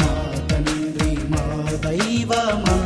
మా తండ్రి మా దైవమా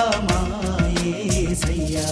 సర్వమాయేసయ్యా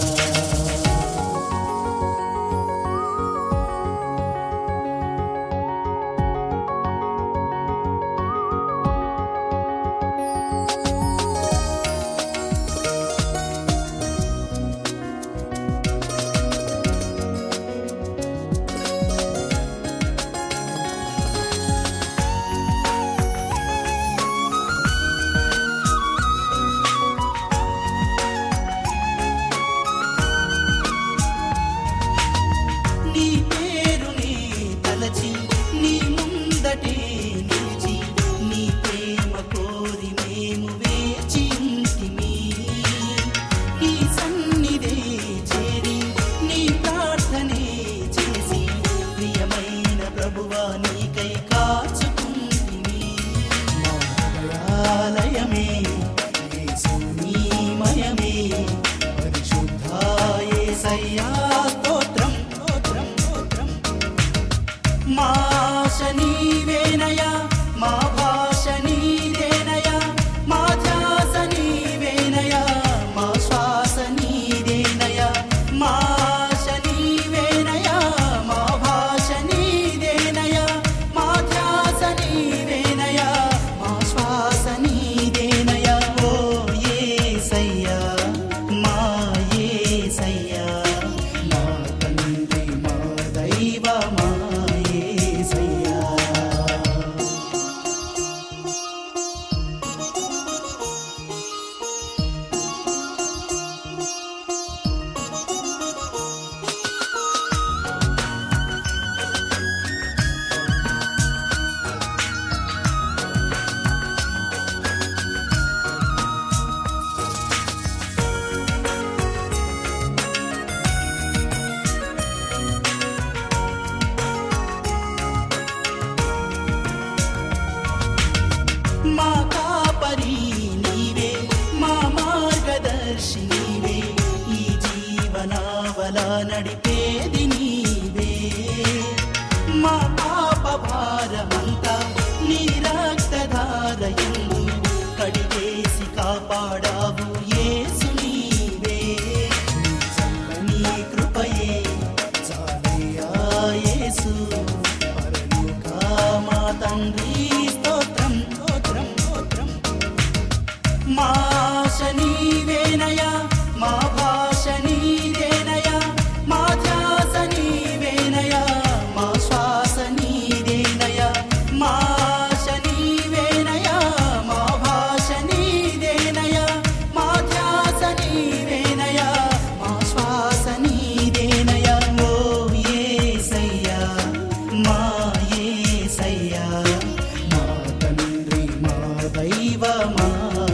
అలా నడిపేది నీవే. మా పాప భారమంతా నీ రక్తధార ఎందు కడిగేసి కాపాడావు ఏసు నీవే. मा।